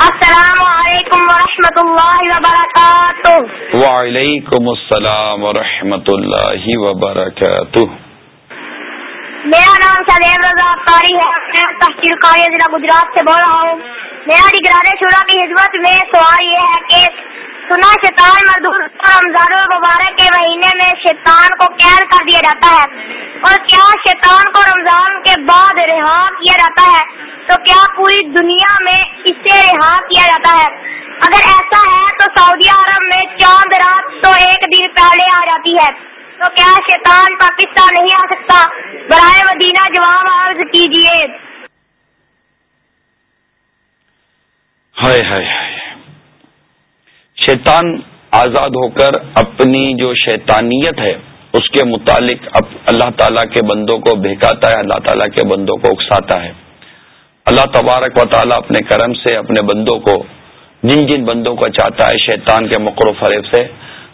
السلام علیکم ورحمۃ اللہ وبرکاتہ۔ وعلیکم السلام ورحمۃ اللہ وبرکاتہ۔ نام سدیو رضا اختاری ہے۔ میں تحصیل قاری ضلع گجرات سے بول رہا ہوں۔ میرا جی نگران شورا کی خدمت میں سوال یہ ہے کہ سنا شیطان مردود رمضان المبارک کے مہینے میں شیطان کو قید کر دیا جاتا ہے۔ اور کیا شیطان کو رمضان کے بعد رہا کیا جاتا ہے؟ تو کیا پوری دنیا میں اسے رہا کیا جاتا ہے؟ اگر ایسا ہے تو سعودی عرب میں چاند رات تو ایک دن پہلے آ جاتی ہے۔ تو کیا شیطان پاکستان نہیں آ سکتا؟ برائے مدینہ جواب عرض کیجیے ہائے ہائے ہائے۔ شیطان آزاد ہو کر اپنی جو شیطانیت ہے، اس کے متعلق اب اللہ تعالیٰ کے بندوں کو بہکاتا ہے، اللہ تعالیٰ کے بندوں کو اکساتا ہے۔ اللہ تبارک و تعالیٰ اپنے کرم سے اپنے بندوں کو جن جن بندوں کو چاہتا ہے، شیطان کے مکر و فریب سے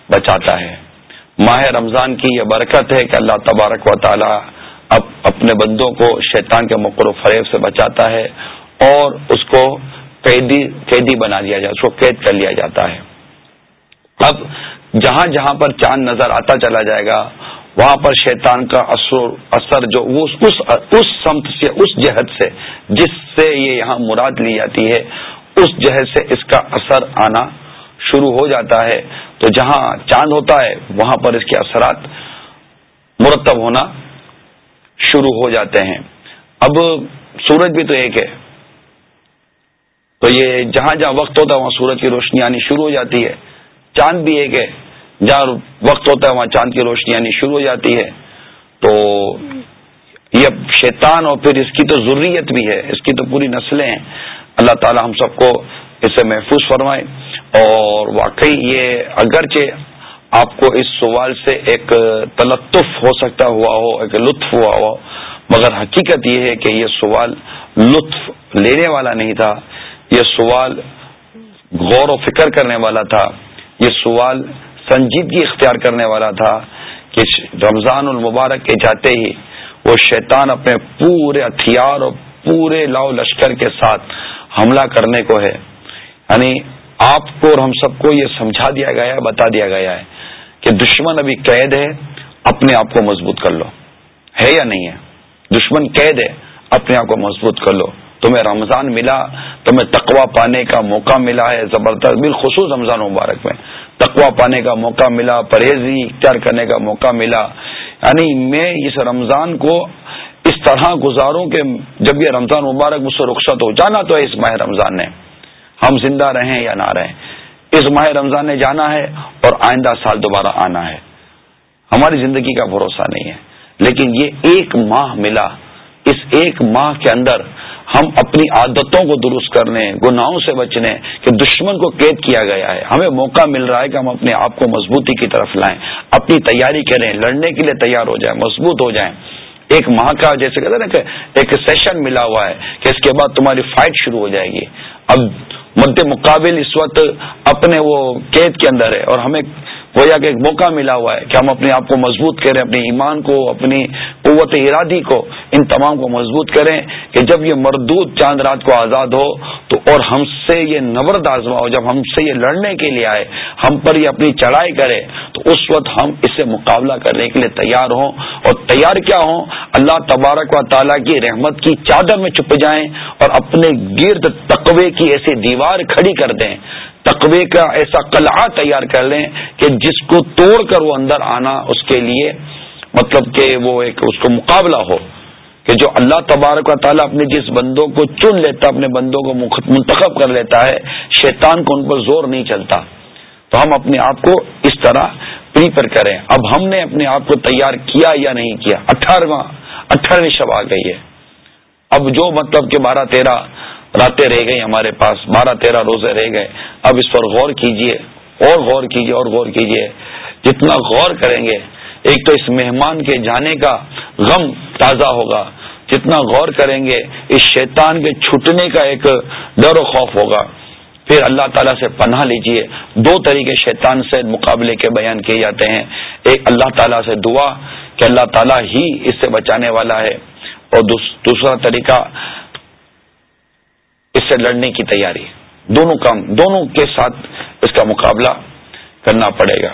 بچاتا ہے۔ ماہ رمضان کی یہ برکت ہے کہ اللہ تبارک و تعالیٰ اب اپنے بندوں کو شیطان کے مکر و فریب سے بچاتا ہے اور اس کو قیدی قیدی بنا لیا جاتا ہے اس کو قید کر لیا جاتا ہے۔ اب جہاں جہاں پر چاند نظر آتا چلا جائے گا، وہاں پر شیطان کا اثر اثر جو اس اس سمت سے، اس جہد سے، جس سے یہ یہاں مراد لی جاتی ہے، اس جہد سے اس کا اثر آنا شروع ہو جاتا ہے۔ تو جہاں چاند ہوتا ہے، وہاں پر اس کے اثرات مرتب ہونا شروع ہو جاتے ہیں۔ اب سورج بھی تو ایک ہے۔ تو یہ جہاں جہاں وقت ہوتا ہے، وہاں سورج کی روشنی آنی شروع ہو جاتی ہے۔ چاند بھی ایک ہے۔ جہاں وقت ہوتا ہے، وہاں چاند کی روشنی آنی شروع ہو جاتی ہے۔ تو یہ شیطان اور پھر اس کی تو ضروریت بھی ہے، اس کی تو پوری نسلیں ہیں۔ اللہ تعالی ہم سب کو اسے محفوظ فرمائے۔ اور واقعی یہ اگرچہ آپ کو اس سوال سے ایک تلطف ہو سکتا ہوا ہو، ایک لطف ہوا ہو، مگر حقیقت یہ ہے کہ یہ سوال لطف لینے والا نہیں تھا، یہ سوال غور و فکر کرنے والا تھا، یہ سوال سنجیدگی اختیار کرنے والا تھا کہ رمضان المبارک کے جاتے ہی وہ شیطان اپنے پورے ہتھیار اور پورے لاؤ لشکر کے ساتھ حملہ کرنے کو ہے۔ یعنی آپ کو اور ہم سب کو یہ سمجھا دیا گیا ہے، بتا دیا گیا ہے کہ دشمن ابھی قید ہے، اپنے آپ کو مضبوط کر لو۔ ہے یا نہیں ہے؟ دشمن قید ہے، اپنے آپ کو مضبوط کر لو۔ تمہیں رمضان ملا، تمہیں تقوا پانے کا موقع ملا ہے زبردست۔ بالخصوص رمضان مبارک میں تقوا پانے کا موقع ملا، پرہیزی اختیار کرنے کا موقع ملا۔ یعنی میں اس رمضان کو اس طرح گزاروں کہ جب یہ رمضان مبارک مجھ سے رخصت ہو جانا تو ہے اس ماہ رمضان نے ہم زندہ رہیں یا نہ رہیں۔ اس ماہ رمضان نے جانا ہے اور آئندہ سال دوبارہ آنا ہے۔ ہماری زندگی کا بھروسہ نہیں ہے۔ لیکن یہ ایک ماہ ملا۔ اس ایک ماہ کے اندر ہم اپنی عادتوں کو درست کرنے، گناہوں سے بچنے کہ دشمن کو قید کیا گیا ہے۔ ہمیں موقع مل رہا ہے کہ ہم اپنے آپ کو مضبوطی کی طرف لائیں، اپنی تیاری کریں، لڑنے کے لیے تیار ہو جائیں، مضبوط ہو جائیں۔ ایک ماہ کا جیسے کہتے ہیں نا کہ ایک سیشن ملا ہوا ہے کہ اس کے بعد تمہاری فائٹ شروع ہو جائے گی۔ اب مد مقابل اس وقت اپنے وہ قید کے اندر ہے اور ہمیں گویا کہ ایک موقع ملا ہوا ہے کہ ہم اپنے آپ کو مضبوط کریں، اپنے ایمان کو، اپنی قوت ارادی کو، ان تمام کو مضبوط کریں کہ جب یہ مردود چاند رات کو آزاد ہو تو اور ہم سے یہ نورد آزما ہو، جب ہم سے یہ لڑنے کے لیے آئے، ہم پر یہ اپنی چڑھائی کرے، تو اس وقت ہم اسے مقابلہ کرنے کے لیے تیار ہوں۔ اور تیار کیا ہوں؟ اللہ تبارک و تعالیٰ کی رحمت کی چادر میں چھپ جائیں اور اپنے گرد تقوی کی ایسی دیوار کھڑی کر دیں۔ تقوی کا ایسا قلعہ تیار کر لیں کہ جس کو توڑ کر وہ اندر آنا اس کے لیے مطلب کہ وہ ایک اس کو مقابلہ ہو کہ جو اللہ تبارک و تعالیٰ اپنے جس بندوں کو چن لیتا اپنے بندوں کو منتخب کر لیتا ہے، شیطان کو ان پر زور نہیں چلتا۔ تو ہم اپنے آپ کو اس طرح پریپر کریں۔ اب ہم نے اپنے آپ کو تیار کیا یا نہیں کیا؟ اٹھارہواں اٹھارہویں شب آ گئی ہے۔ اب جو مطلب کہ بارہ تیرہ راتیں رہ گئی ہمارے پاس، بارہ تیرہ روزے رہ گئے۔ اب اس پر غور کیجیے، اور غور کیجیے، اور غور کیجیے۔ جتنا غور کریں گے، ایک تو اس مہمان کے جانے کا غم تازہ ہوگا۔ جتنا غور کریں گے، اس شیطان کے چھٹنے کا ایک ڈر و خوف ہوگا۔ پھر اللہ تعالیٰ سے پناہ لیجیے۔ دو طریقے شیطان سے مقابلے کے بیان کیے جاتے ہیں۔ ایک اللہ تعالیٰ سے دعا کہ اللہ تعالیٰ ہی اس سے بچانے والا ہے۔ اور دوسرا طریقہ اس سے لڑنے کی تیاری دونوں کام دونوں کے ساتھ اس کا مقابلہ کرنا پڑے گا۔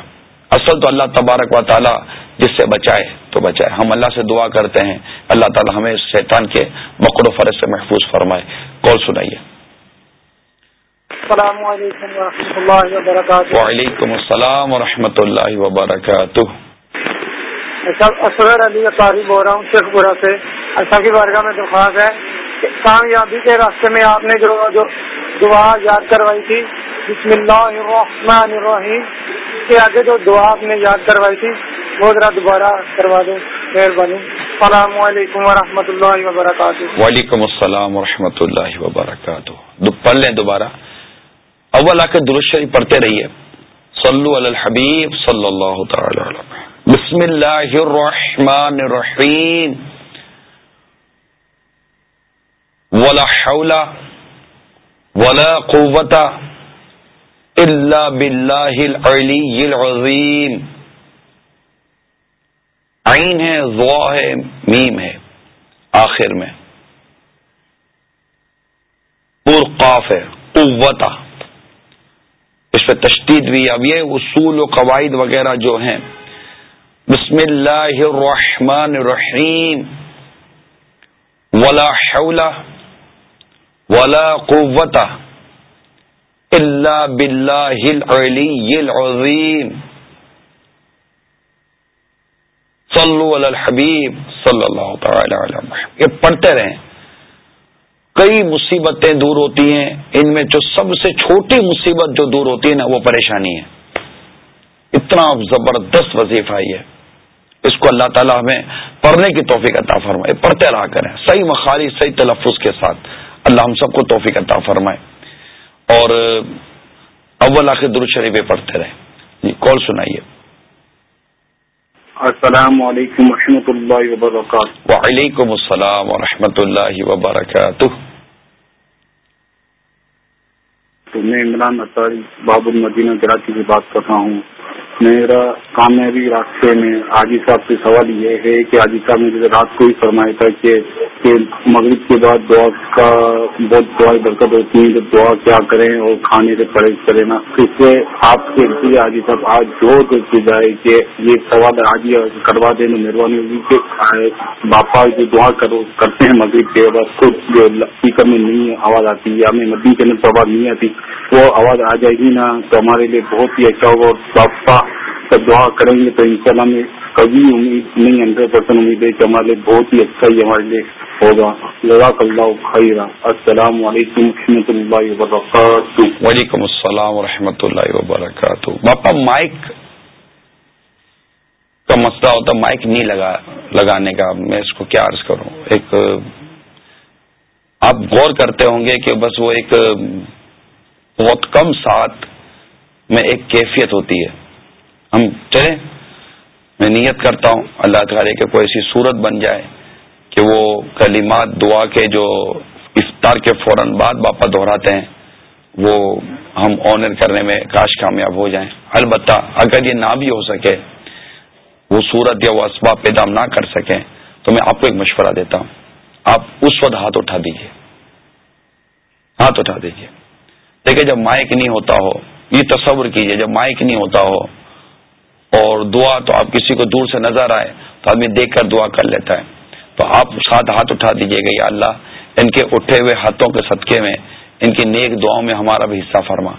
اصل تو اللہ تبارک و تعالی جس سے بچائے تو بچائے۔ ہم اللہ سے دعا کرتے ہیں۔ اللہ تعالی ہمیں شیطان کے مکڑ و فرض سے محفوظ فرمائے۔ کال سنائیے۔ السلام علیکم و اللہ وبرکاتہ۔ وعلیکم السلام ورحمۃ اللہ وبرکاتہ۔ اصغر علی قاری بول رہا ہوں شیخ پورا سے۔ ایسا کی بارگاہ میں درخواست ہے۔ کامیابی کے راستے میں آپ نے جو جو دعا یاد کروائی تھی، بسم اللہ الرحمن الرحیم، کے آگے جو دعا آپ نے یاد کروائی تھی، وہ ذرا دوبارہ کروا دوں مہربانی۔ السلام علیکم و اللہ وبرکاتہ۔ وعلیکم السلام و اللہ وبرکاتہ۔ پڑھ لیں دوبارہ۔ اول آ کے درست شریف پڑھتے رہیے۔ صلو علی الحبیب صلی اللہ تعالی علیہ بسم اللہ الرحمن الرحیم۔ ولا حول ولا قوت الا باللہ العلی العظیم عین ہے، ضوا ہے، میم ہے، آخر میں۔ قاف ہے قوتا اس پہ تشدید بھی۔ اب یہ اصول و قواعد وغیرہ جو ہیں۔ بسم اللہ الرحمن الرحیم۔ ولا حول ولا قوت الا باللہ العلی العظیم صلو علی الحبیب صلی اللہ تعالی علیہ وسلم یہ پڑھتے رہیں. کئی مصیبتیں دور ہوتی ہیں. ان میں جو سب سے چھوٹی مصیبت جو دور ہوتی ہے نا، وہ پریشانی ہے. اتنا زبردست وظیفہ یہ ہے. اس کو اللہ تعالیٰ ہمیں پڑھنے کی توفیق عطا فرمائے. پڑھتے رہا کریں. صحیح مخاری صحیح تلفظ کے ساتھ. اللہ ہم سب کو توفیق عطا فرمائے۔ اور اول آخر درود شریف پڑھتے رہے۔ جی کال سنائیے۔ السلام علیکم و اللہ وبرکاتہ۔ وعلیکم السلام و اللہ وبرکاتہ۔ تو میں عمران اطاری باب المدینہ کراچی سے بات کر رہا ہوں۔ میرا کامیابی راستے میں آجی صاحب سے سوال یہ ہے کہ آجی صاحب نے رات کو ہی فرمایا تھا کہ مغرب کے بعد دعا کا بہت دعا برکت ہوتی ہے جب دعا کیا کریں اور کھانے سے پرہیز کریں۔ نا اس سے آپ کے لیے آجی صاحب آج زور کی جائے کہ یہ سوال آج کروا دیں مہربانی ہوگی کہ باپا جو دعا کرتے ہیں مغرب کے بعد خود جو اسپیکر میں نہیں آواز آتی، یا ہمیں مدی کے اندر آواز نہیں آتی، وہ آواز آ جائے گی نا، تو ہمارے لیے بہت ہی اچھا ہوگا۔ اور باپا دعا کریں گے تو انشاءاللہ میں کبھی امید نہیں، ہنڈریڈ پرسینٹ امید ہے کہ ہمارے لیے بہت ہی اچھا ہی ہمارے لیے ہوگا۔ جزاک اللہ خیر السلام علیکم و اللہ وبرکاتہ۔ وعلیکم السلام و اللہ وبرکاتہ۔ باپا، مائک کا مسئلہ ہوتا، مائک نہیں لگا، لگانے کا۔ میں اس کو کیا عرض کروں؟ ایک، آپ غور کرتے ہوں گے کہ بس وہ ایک، بہت کم ساتھ میں ایک کیفیت ہوتی ہے۔ ہم چلیں۔ میں نیت کرتا ہوں اللہ تعالی کے کوئی ایسی صورت بن جائے کہ وہ کلمات، دعا کے جو افطار کے فوراً بعد باپا دہراتے ہیں، وہ ہم آنر کرنے میں کاش کامیاب ہو جائیں۔ البتہ اگر یہ نہ بھی ہو سکے، وہ صورت یا وہ اسباب پیدا نہ کر سکیں، تو میں آپ کو ایک مشورہ دیتا ہوں۔ آپ اس وقت ہاتھ اٹھا دیجیے ہاتھ اٹھا دیجیے دیکھیں جب مائک نہیں ہوتا ہو، یہ تصور کیجیے، جب مائک نہیں ہوتا ہو اور دعا تو آپ کسی کو دور سے نظر آئے تو آدمی دیکھ کر دعا کر لیتا ہے۔ تو آپ ساتھ ہاتھ اٹھا دیجیے گا، یا اللہ، ان کے اٹھے ہوئے ہاتھوں کے صدقے میں، ان کی نیک دعاؤں میں ہمارا بھی حصہ فرما۔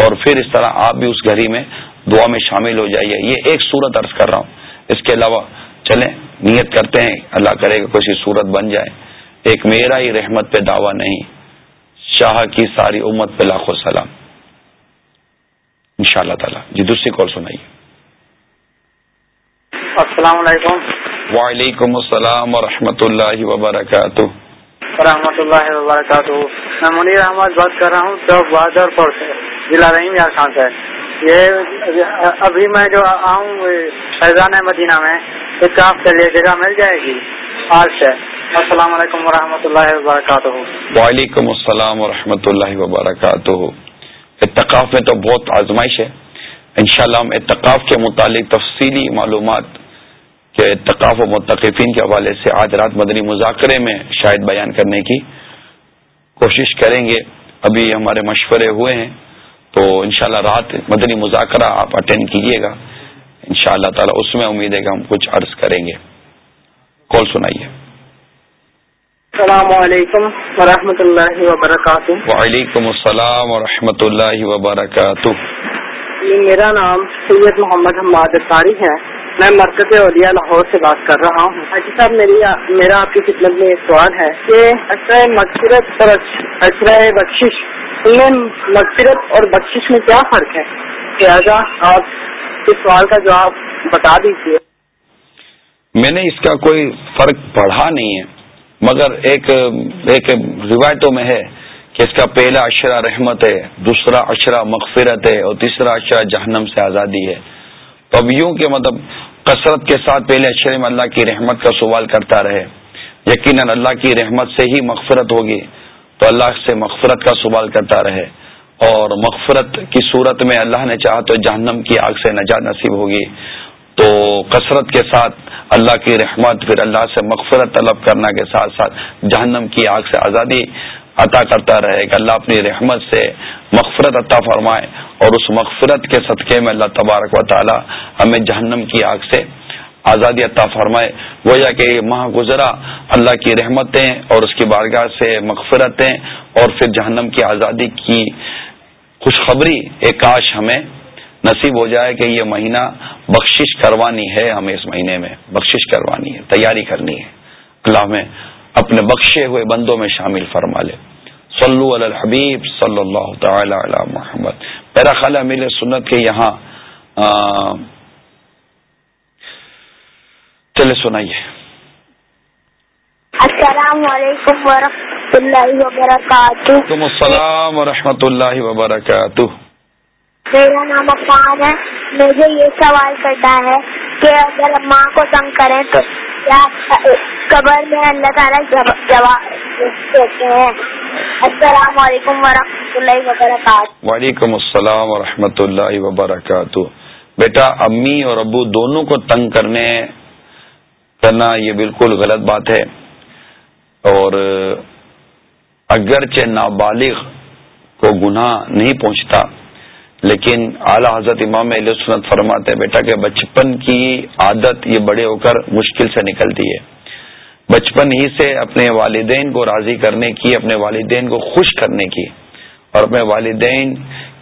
اور پھر اس طرح آپ بھی اس گھڑی میں دعا میں شامل ہو جائیے۔ یہ ایک صورت عرض کر رہا ہوں۔ اس کے علاوہ چلیں، نیت کرتے ہیں۔ اللہ کرے گا کوئی صورت بن جائے۔ ایک میرا ہی رحمت پہ دعویٰ نہیں، شاہ کی ساری امت پہ لاکھوں سلام۔ ان شاء اللہ تعالیٰ۔ جی دوسری کال سنائیے۔ السلام علیکم. وعلیکم السلام ورحمۃ اللہ وبرکاتہ. ورحمۃ اللہ وبرکاتہ. میں منیر احمد بات کر رہا ہوں چوک بہادر پور سے ضلع رحیم یار خان سے۔ یہ ابھی میں جو آؤں فیضان مدینہ میں اتاف کے لیے جگہ مل جائے گی آج سے۔ السلام علیکم ورحمۃ اللہ وبرکاتہ۔ وعلیکم السلام ورحمۃ اللہ وبرکاتہ۔ اتقاف میں تو بہت آزمائش ہے۔ انشاءاللہ ہم اتقاف کے متعلق تفصیلی معلومات کہ اتقاف و متقفین کے حوالے سے آج رات مدنی مذاکرے میں شاید بیان کرنے کی کوشش کریں گے۔ ابھی ہمارے مشورے ہوئے ہیں تو انشاءاللہ رات مدنی مذاکرہ آپ اٹینڈ کیجیے گا۔ ان شاء اللہ تعالی اس میں امید ہے کہ ہم کچھ عرض کریں گے۔ کال سنائیے۔ السلام علیکم ورحمۃ اللہ وبرکاتہ۔ وعلیکم السلام ورحمۃ اللہ وبرکاتہ۔ میرا نام سید محمد حماد ہے۔ میں مرکز اولیا لاہور سے بات کر رہا ہوں۔ حاجی صاحب، میری میرا آپ کی خدمت میں ایک سوال ہے کہ اشرۂ مغفرت اور اشرۂ بخشش، ان میں مغفرت اور بخشش میں کیا فرق ہے؟ لہٰذا آپ اس سوال کا جواب بتا دیجیے میں نے اس کا کوئی فرق پڑھا نہیں ہے، مگر ایک ایک روایتوں میں ہے کہ اس کا پہلا اشرا رحمت ہے، دوسرا اشرا مغفرت ہے اور تیسرا اشرا جہنم سے آزادی ہے۔ تو اب یوں کہ مطلب کثرت کے ساتھ پہلے اشرے میں اللہ کی رحمت کا سوال کرتا رہے، یقیناً اللہ کی رحمت سے ہی مغفرت ہوگی، تو اللہ سے مغفرت کا سوال کرتا رہے۔ اور مغفرت کی صورت میں اللہ نے چاہا تو جہنم کی آگ سے نجات نصیب ہوگی۔ تو کثرت کے ساتھ اللہ کی رحمت، پھر اللہ سے مغفرت طلب کرنا کے ساتھ ساتھ جہنم کی آگ سے آزادی عطا کرتا رہے کہ اللہ اپنی رحمت سے مغفرت عطا فرمائے اور اس مغفرت کے صدقے میں اللہ تبارک و تعالی ہمیں جہنم کی آگ سے آزادی عطا فرمائے۔ گویا کہ ماہ گزرا، اللہ کی رحمتیں اور اس کی بارگاہ سے مغفرتیں اور پھر جہنم کی آزادی کی خوشخبری ایک کاش ہمیں نصیب ہو جائے کہ یہ مہینہ بخشش کروانی ہے ہمیں اس مہینے میں، بخشش کروانی ہے، تیاری کرنی ہے۔ اللہ میں اپنے بخشے ہوئے بندوں میں شامل فرما لے۔ صلو علی الحبیب صلی اللہ تعالی علی محمد. پیرا خالہ میل سنت کے یہاں چلے سنائیے۔ السلام علیکم ورحمۃ اللہ وبرکاتہ۔ تم السلام و رحمۃ اللہ وبرکاتہ۔ میرا نام افان ہے۔ مجھے یہ سوال کرنا ہے کہ اگر ماں کو تنگ کریں تو کیا قبر میں اللہ تعالیٰ جواب دیتے ہیں؟ السلام علیکم ورحمۃ اللہ وبرکاتہ۔ وعلیکم السلام و اللہ وبرکاتہ۔ بیٹا، امی اور ابو دونوں کو تنگ کرنے کرنا یہ بالکل غلط بات ہے۔ اور اگرچہ نابالغ کو گناہ نہیں پہنچتا لیکن اعلی حضرت امام علیہ سنت فرماتے بیٹا کہ بچپن کی عادت یہ بڑے ہو کر مشکل سے نکلتی ہے۔ بچپن ہی سے اپنے والدین کو راضی کرنے کی، اپنے والدین کو خوش کرنے کی اور اپنے والدین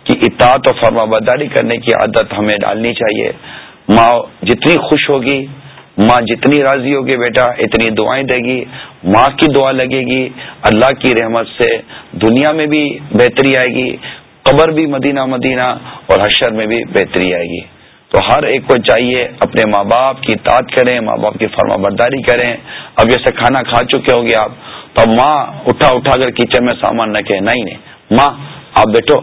کی اطاعت و فرما برداری کرنے کی عادت ہمیں ڈالنی چاہیے۔ ماں جتنی خوش ہوگی، ماں جتنی راضی ہوگی بیٹا، اتنی دعائیں دے گی۔ ماں کی دعا لگے گی۔ اللہ کی رحمت سے دنیا میں بھی بہتری آئے گی۔ قبر بھی مدینہ مدینہ اور حشر میں بھی بہتری آئے گی۔ تو ہر ایک کو چاہیے اپنے ماں باپ کی تعداد کریں، ماں باپ کی فرما برداری کریں۔ اب جیسے کھانا کھا چکے ہوگے آپ، تو اب ماں اٹھا اٹھا کر کچن میں سامان رکھے نہیں نہیں۔ ماں، آپ بیٹھو،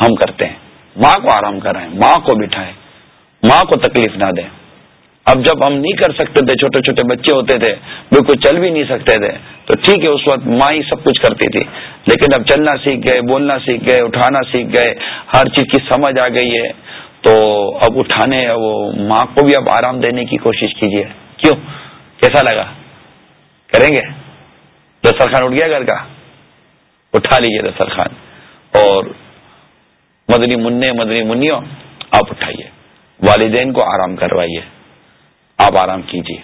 ہم کرتے ہیں۔ ماں کو آرام کرائیں، ماں کو بٹھائیں، ماں کو تکلیف نہ دیں۔ اب جب ہم نہیں کر سکتے تھے، چھوٹے چھوٹے بچے ہوتے تھے، بالکل چل بھی نہیں سکتے تھے، تو ٹھیک ہے، اس وقت ماں ہی سب کچھ کرتی تھی۔ لیکن اب چلنا سیکھ گئے، بولنا سیکھ گئے، اٹھانا سیکھ گئے، ہر چیز کی سمجھ آ گئی ہے۔ تو اب اٹھانے وہ ماں کو بھی اب آرام دینے کی کوشش کیجیے۔ کیوں؟ کیسا لگا؟ کریں گے؟ دسترخوان اٹھ گیا گھر کا؟ اٹھا لیجیے دسترخوان۔ اور مدنی منع، مدنی منیوں، آپ اٹھائیے۔ والدین کو آرام کروائیے۔ آپ آرام کیجیے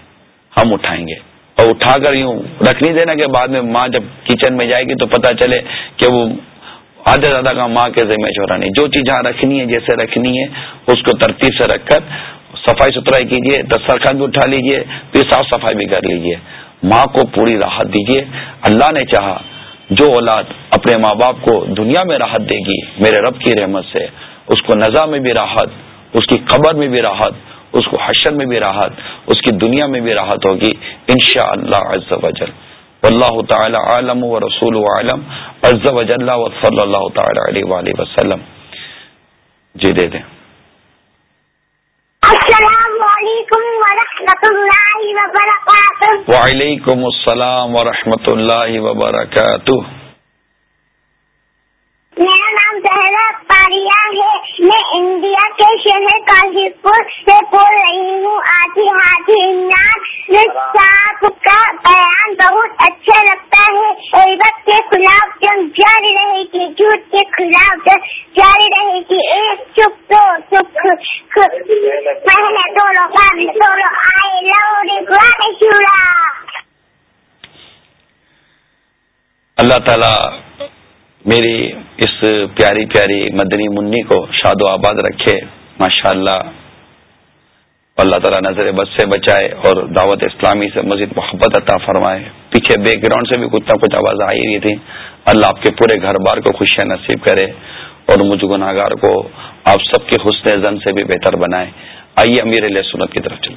ہم اٹھائیں گے۔ اور اٹھا کر یوں رکھ نہیں دینا کہ بعد میں ماں جب کچن میں جائے گی تو پتہ چلے کہ وہ آدھے زیادہ کا ماں کے ذمہ چھوڑا نہیں۔ جو چیز جہاں رکھنی ہے، جیسے رکھنی ہے، اس کو ترتیب سے رکھ کر صفائی ستھرائی کیجیے دسترخوان بھی اٹھا لیجیے پھر صاف صفائی بھی کر لیجیے ماں کو پوری راحت دیجیے اللہ نے چاہا جو اولاد اپنے ماں باپ کو دنیا میں راحت دے گی، میرے رب کی رحمت سے، اس کو نظا میں بھی راحت، اس کی قبر میں بھی راحت اس کو حشر میں بھی راحت اس کی دنیا میں بھی راحت ہوگی ان شاء اللہ اللہ تعالی عالم و رسول عالم۔ عز و و صلی اللہ تعالی علیہ وآلہ وسلم۔ جی دے دیں۔ السلام علیکم ورحمۃ اللہ وبرکاتہ۔ وعلیکم السلام ورحمۃ اللہ وبرکاتہ۔ میرا نام زہرا پاریا ہے۔ میں انڈیا کے شہر کاجی پور سے بول رہی ہوں۔ آدھی ہاتھی صاحب کا بیان بہت اچھا لگتا ہے۔ عبت کے خلاف جنگ جاری رہے گی۔ جھوٹ کے خلاف جاری رہے گی۔ ایک چپ، دو چپ۔ پہلے دو لوگ آئے۔ لو ریگوان شورا۔ اللہ تعالی میری اس پیاری پیاری مدنی منی کو شاد و آباد رکھے ماشاء اللہ اللہ تعالیٰ نظر بد سے بچائے اور دعوت اسلامی سے مزید محبت عطا فرمائے۔ پیچھے بیک گراؤنڈ سے بھی کچھ نہ کچھ آواز آئی رہی تھی۔ اللہ آپ کے پورے گھر بار کو خوشیاں نصیب کرے اور مجھ گناہ گار کو آپ سب کے حسن زن سے بھی بہتر بنائے۔ آئیے امیر علیہ سنت کی طرف چلے